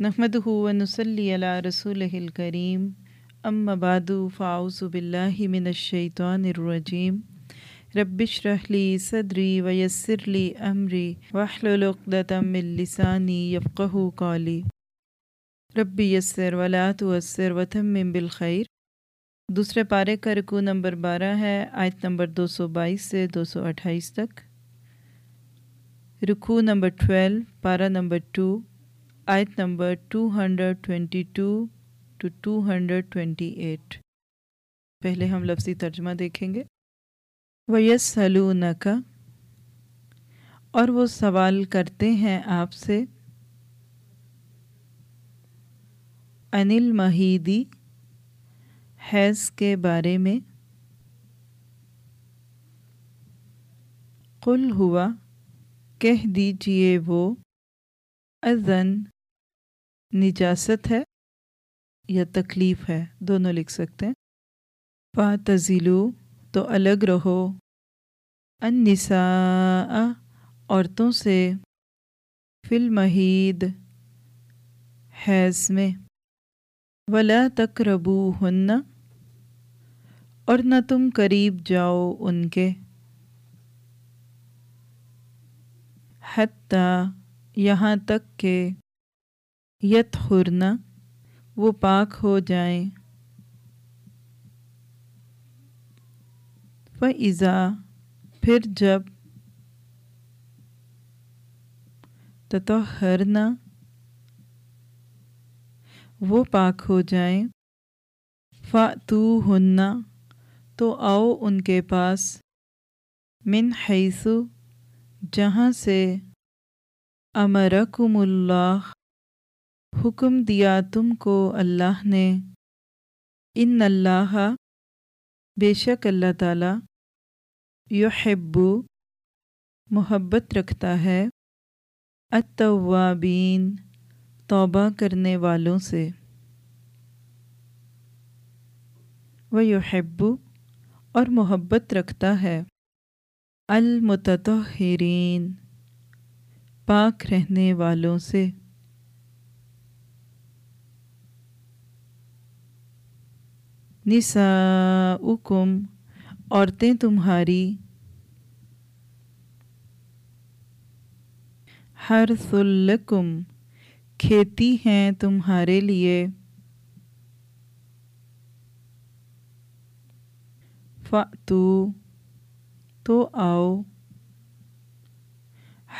نحمده ونصلي على رسوله الكريم. أما بعد فأعوذ بالله من الشيطان الرجيم. رب اشرح لي صدري ويسر لي أمري واحلل عقدة من لساني يفقه قولي. رب يسر ولا تعسر وتمم بالخير. دوسرے پارے کا رکو نمبر بارہ ہے، آیت نمبر دو سو بائیس سے دو سو اٹھائیس تک. رکو نمبر ٹویلو، پارہ نمبر ٹو آیت number two hundred twenty two two two hundred twenty eight. پہلے ہم لفظی ترجمہ دیکھیں گے۔ ویس سلون کا اور وہ سوال کرتے ہیں آپ سے۔ انل مہیدی، حیض کے بارے میں۔ قل ہوا، کہہ دیجیے وہ، اذن۔ نجاست ہے یا تکلیف ہے، دونوں لکھ سکتے ہیں۔ پا تو الگ رہو۔ النساء، عورتوں سے۔ فی المحید حیض میں۔ ولا تقربو ہن اور نہ تم قریب جاؤ ان کے۔ حتیٰ یہاں تک کہ یت خورنا وہ پاک ہو جائیں۔ فضا پھر جب تطہرنا، وہ پاک ہو جائیں۔ فاتو ہننا تو آؤ ان کے پاس۔ من حیثو جہاں سے امرکم اللہ۔ حکم دیا تم کو اللہ نے۔ ان اللہ، بے شک اللہ تعالی یحبو محبت رکھتا ہے التوابین، توبہ کرنے والوں سے۔ وہ یحبو اور محبت رکھتا ہے المتطہرین، پاک رہنے والوں سے۔ نساؤکم عورتیں تمہاری۔ ہر سلکم کھیتی ہیں تمہارے لیے۔ فاتو تو آؤ۔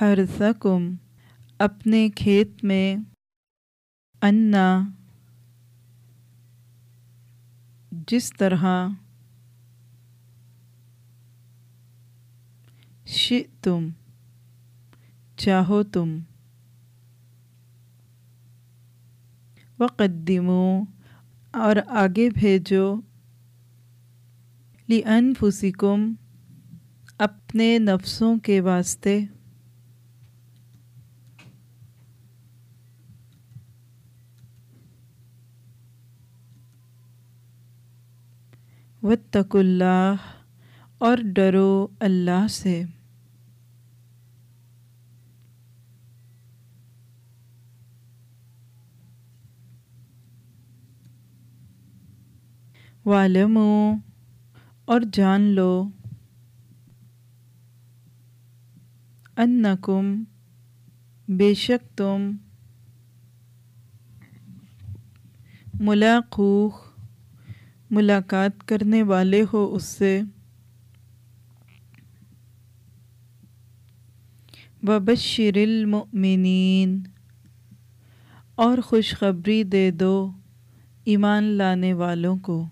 ہر سکم اپنے کھیت میں۔ انا جس طرح ش تم چاہو تم وقدمو، اور آگے بھیجو لی انفسکم اپنے نفسوں کے واسطے۔ وطق اللہ اور ڈرو اللہ سے۔ والمو اور جان لو انکم بے شک تم ملاقوخ ملاقات کرنے والے ہو اس سے۔ وبشر المؤمنین اور خوشخبری دے دو ایمان لانے والوں کو۔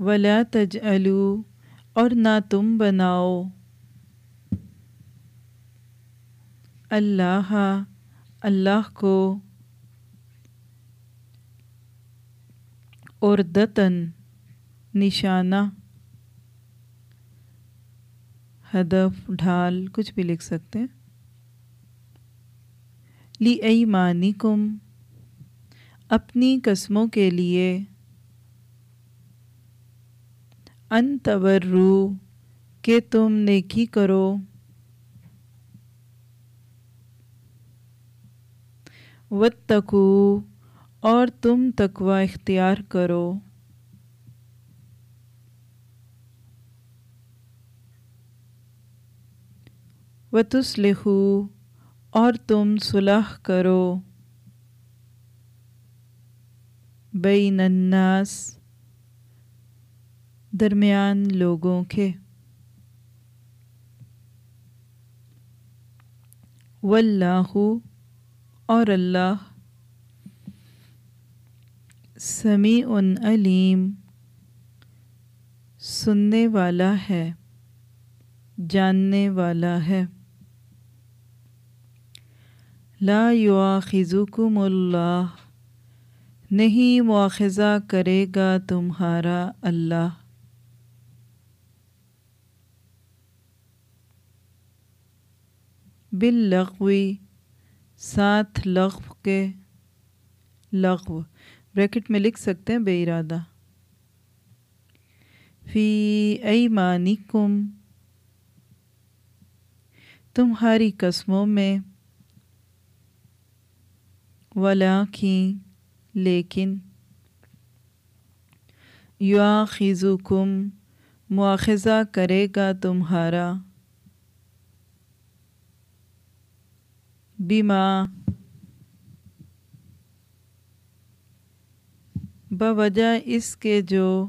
ولا تجعلو اور نہ تم بناؤ۔ اللہ اللہ کو اور نشانہ ہدف ڈھال کچھ بھی لکھ سکتے ہیں۔ لی ایمانی کم اپنی قسموں کے لیے۔ ان تورو، کہ تم نیکی کرو۔ وتقو اور تم تقوی اختیار کرو۔ وتصلحو اور تم صلح کرو۔ بین الناس درمیان لوگوں کے۔ واللہ اور اللہ۔ سمیع علیم، سننے والا ہے، جاننے والا ہے۔ لا یواخذکم اللہ، نہیں مواخذہ کرے گا تمہارا اللہ۔ باللغوی ساتھ لغو کے لغو۔ بریکٹ میں لکھ سکتے ہیں بے ارادہ۔ فی ایمانکم، تمہاری قسموں میں ولاکیں لیکن یواخذکم مواخذہ کرے گا تمہارا۔ بیما بوجہ اس کے جو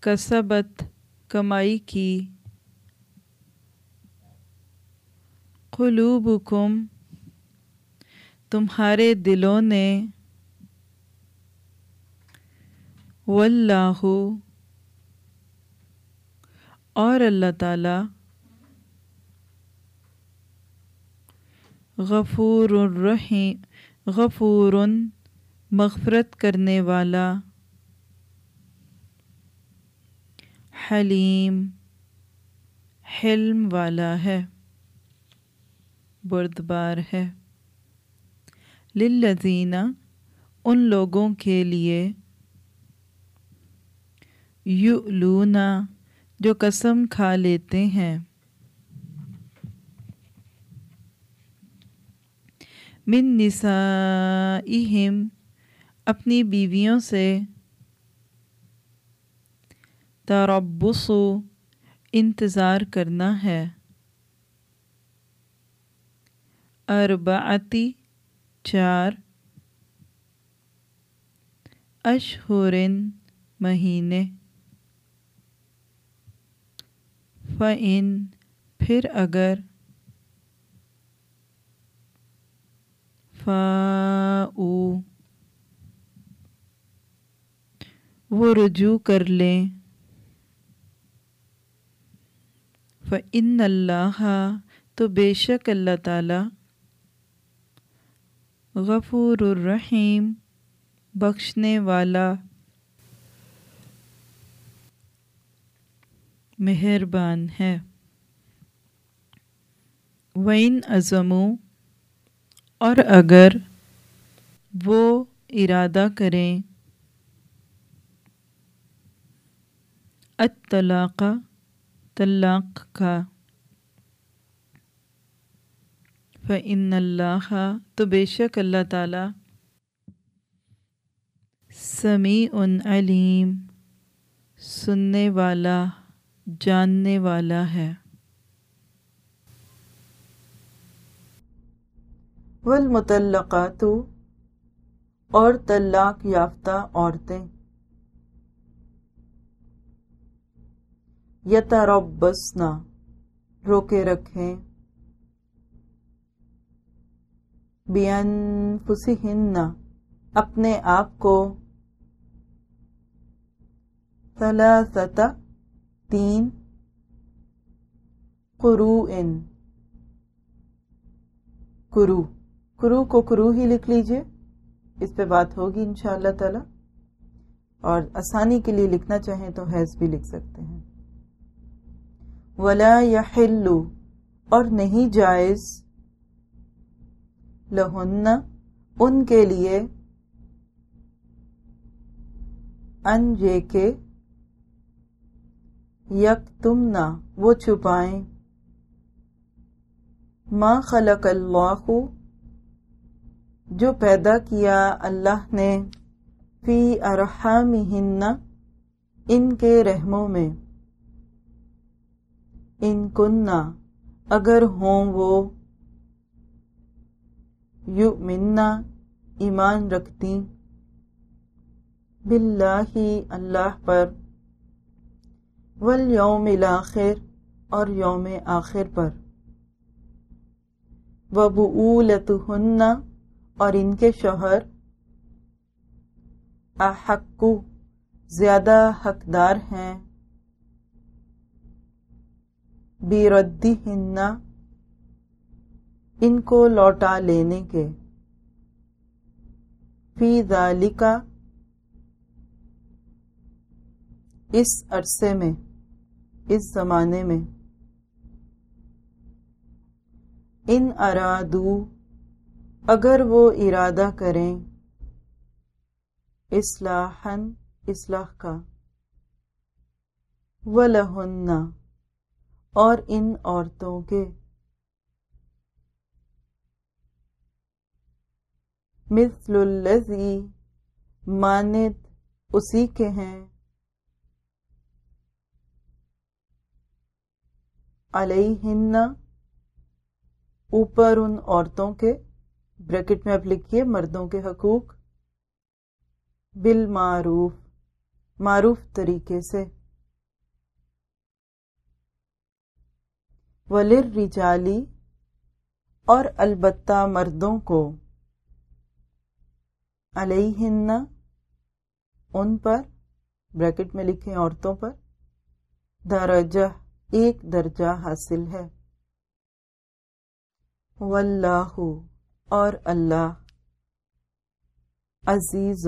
کسبت کمائی کی قلوبکم، تمہارے دلوں نے واللہ اور اللہ تعالی غفور الرحیم۔ غفور، مغفرت کرنے والا، حلیم، حلم والا ہے، بردبار ہے۔ للذین، ان لوگوں کے لیے یؤلونا جو قسم کھا لیتے ہیں۔ من نسائہم، اپنی بیویوں سے۔ تربص، انتظار کرنا ہے۔ اربعتی چار۔ اشہرن، مہینے۔ فعن پھر اگر۔ فاؤ وہ رجوع کر لیں فعن اللہ تو بے شک اللہ تعالی غفور الرحیم بخشنے والا مہربان ہے وین ازمو اور اگر وہ ارادہ کریں اطلاق طلاق کا فعن اللہ تو بے شک اللہ تعالی سمیع علیم سننے والا، جاننے والا ہے۔ والمطلقات اور طلاق یافتہ عورتیں۔ یتربصن روکے رکھیں۔ بینفسہن اپنے آپ کو۔ ثلاثت تین۔ قروءن کرو کرو کو کرو ہی لکھ لیجیے۔ اس پہ بات ہوگی انشاءاللہ تعالی۔ اور آسانی کے لیے لکھنا چاہیں تو حیض بھی لکھ سکتے ہیں۔ ولا یحل اور نہیں جائز۔ لہن ان کے لیے۔ ان جے کے یک تم نہ وہ چھپائیں۔ ما خلق اللہ جو پیدا کیا اللہ نے فی ارحامہن ان کے رحموں میں۔ ان کننا اگر ہوں وہ۔ یؤمننا ایمان رکھتی۔ باللہ اللہ پر۔ والیوم الاخر اور یوم آخر پر۔ وبعولتہن اور ان کے شوہر احقو زیادہ حقدار ہیں۔ بیردی ان کو لوٹا لینے کے۔ فی ذالکا اس عرصے میں، اس زمانے میں۔ ان ارادو اگر وہ ارادہ کریں اصلاحن اصلاح کا، ولہن، اور ان عورتوں کے۔ مثل الذی مانت اسی کے ہیں۔ علیہن، اوپر ان عورتوں کے۔ بریکٹ میں اب لکھیے مردوں کے حقوق۔ بالمعروف، معروف طریقے سے۔ ولر رجالی اور البتہ مردوں کو۔ علیہن، ان پر بریکٹ میں لکھیں عورتوں پر، درجہ، ایک درجہ حاصل ہے۔ واللہ۔ اور اللہ عزیز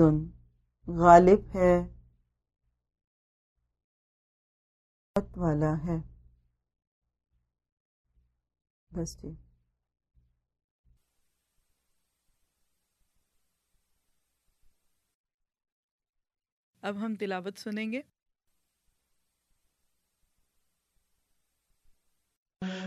غالب ہے والا ہے۔ بس جی۔ اب ہم تلاوت سنیں گے۔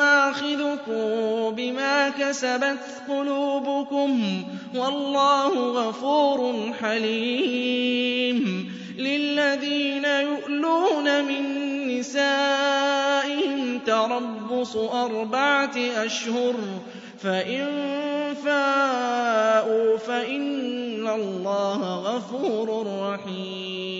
يؤاخذكم بما كسبت قلوبكم والله غفور حليم للذين يؤلون من نسائهم تربص أربعة أشهر فإن فاءوا فإن الله غفور رحيم